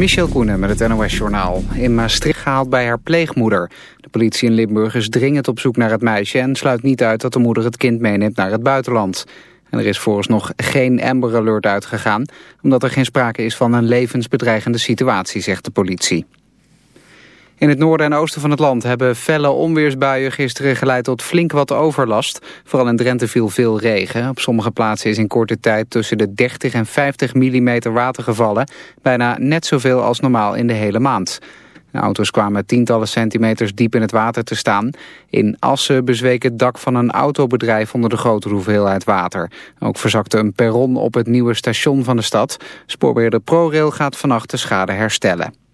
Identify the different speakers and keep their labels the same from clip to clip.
Speaker 1: Michel Koenen met het NOS-journaal. In Maastricht gehaald bij haar pleegmoeder. De politie in Limburg is dringend op zoek naar het meisje... en sluit niet uit dat de moeder het kind meeneemt naar het buitenland. En er is vooralsnog geen Amber Alert uitgegaan... omdat er geen sprake is van een levensbedreigende situatie, zegt de politie. In het noorden en oosten van het land hebben felle onweersbuien gisteren geleid tot flink wat overlast. Vooral in Drenthe viel veel regen. Op sommige plaatsen is in korte tijd tussen de 30 en 50 mm water gevallen. Bijna net zoveel als normaal in de hele maand. De auto's kwamen tientallen centimeters diep in het water te staan. In Assen bezweek het dak van een autobedrijf onder de grote hoeveelheid water. Ook verzakte een perron op het nieuwe station van de stad. Spoorbeheerder ProRail gaat vannacht de schade herstellen.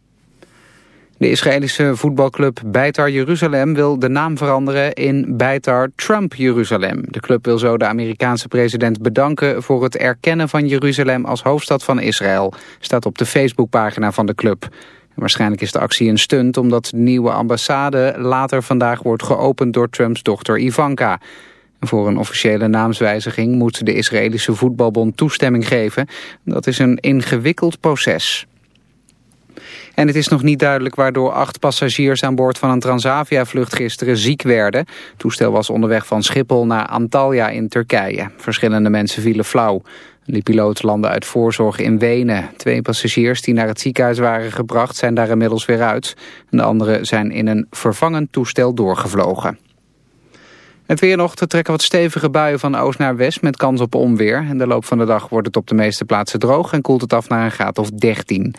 Speaker 1: De Israëlische voetbalclub Beitar Jeruzalem wil de naam veranderen in Beitar Trump Jeruzalem. De club wil zo de Amerikaanse president bedanken voor het erkennen van Jeruzalem als hoofdstad van Israël. Staat op de Facebookpagina van de club. waarschijnlijk is de actie een stunt omdat de nieuwe ambassade later vandaag wordt geopend door Trumps dochter Ivanka. Voor een officiële naamswijziging moet de Israëlische voetbalbond toestemming geven. Dat is een ingewikkeld proces. En het is nog niet duidelijk waardoor acht passagiers aan boord van een Transavia-vlucht gisteren ziek werden. Het toestel was onderweg van Schiphol naar Antalya in Turkije. Verschillende mensen vielen flauw. De piloot landde uit voorzorg in Wenen. Twee passagiers die naar het ziekenhuis waren gebracht zijn daar inmiddels weer uit. De anderen zijn in een vervangend toestel doorgevlogen. Het weer nog te trekken wat stevige buien van oost naar west met kans op onweer. En de loop van de dag wordt het op de meeste plaatsen droog en koelt het af naar een graad of 13.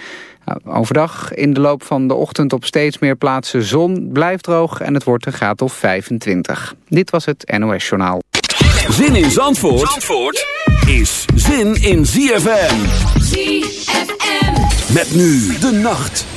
Speaker 1: Nou, overdag in de loop van de ochtend op steeds meer plaatsen zon, blijft droog en het wordt een graad of 25. Dit was het NOS Journaal.
Speaker 2: Zin in Zandvoort, Zandvoort is zin in ZFM. ZFM. Met nu de nacht.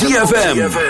Speaker 3: ZFM.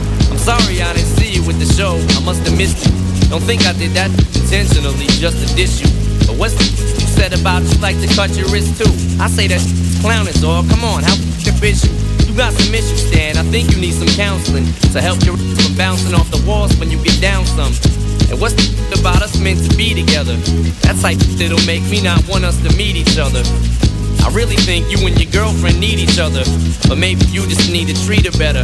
Speaker 4: I'm sorry I didn't see you with the show. I must have missed you. Don't think I did that intentionally just to diss you. But what's the you said about you like to cut your wrist too? I say that clown is all. Come on, how the bitch you? You got some issues, Stan. I think you need some counseling to help your from bouncing off the walls when you get down some. And what's the about us meant to be together? That type that'll make me not want us to meet each other. I really think you and your girlfriend need each other, but maybe you just need to treat her better.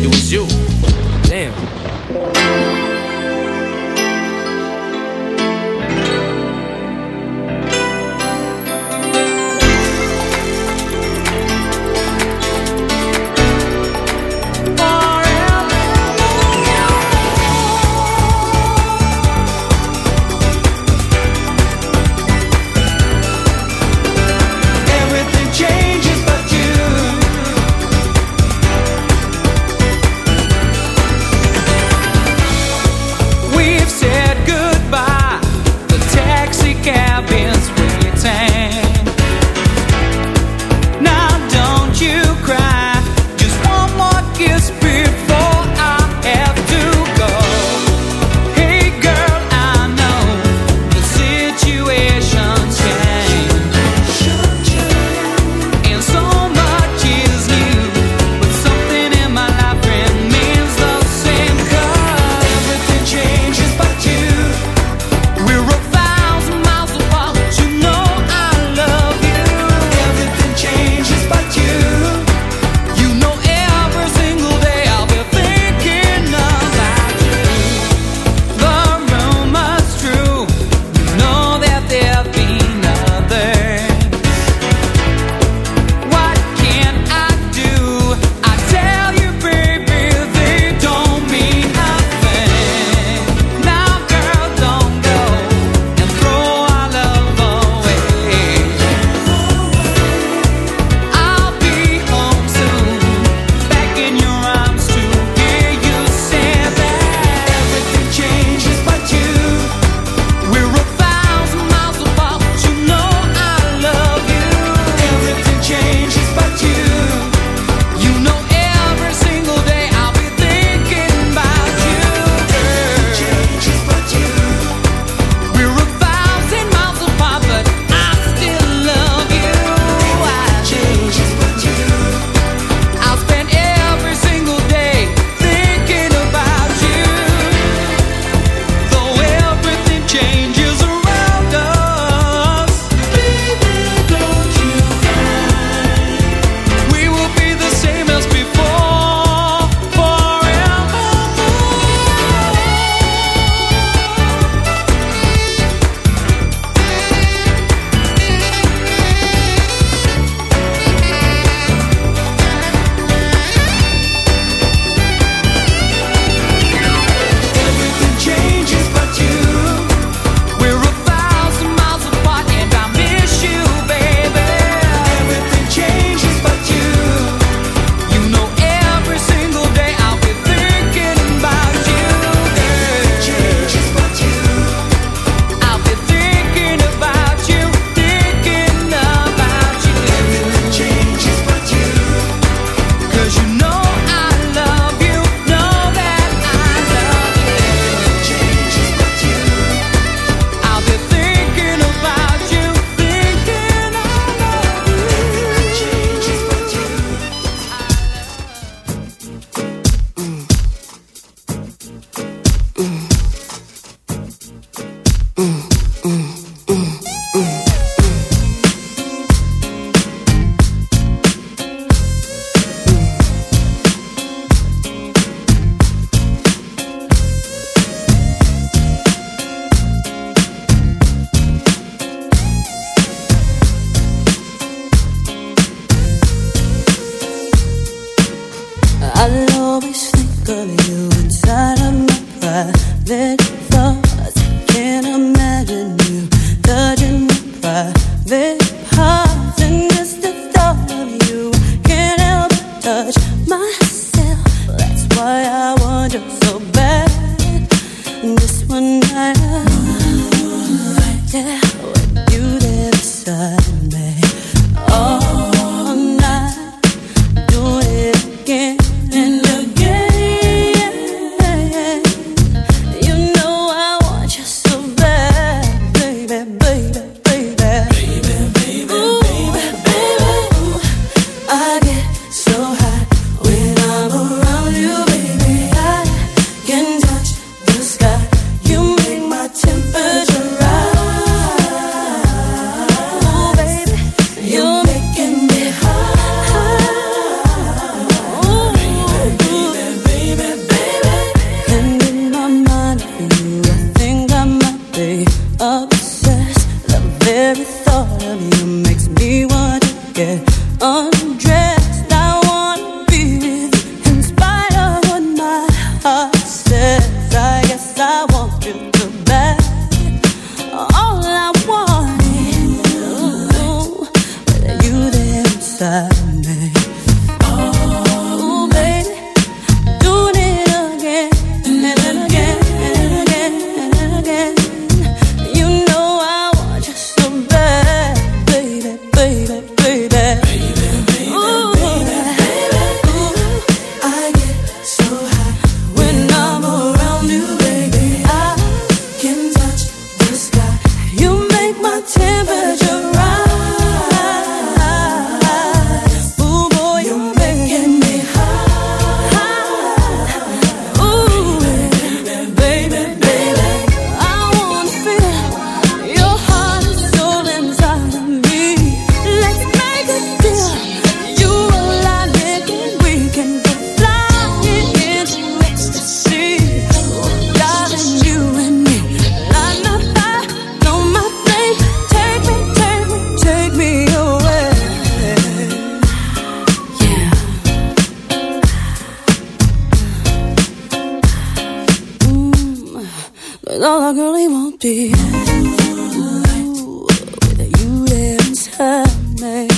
Speaker 4: it was you. Damn.
Speaker 2: Cause all I really want be you. You inside me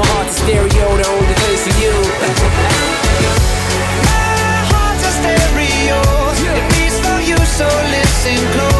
Speaker 5: my heart's a stereo, the only place for you.
Speaker 6: My heart's a stereo. It beats for you, so listen close.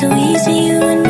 Speaker 7: so easy, you and me.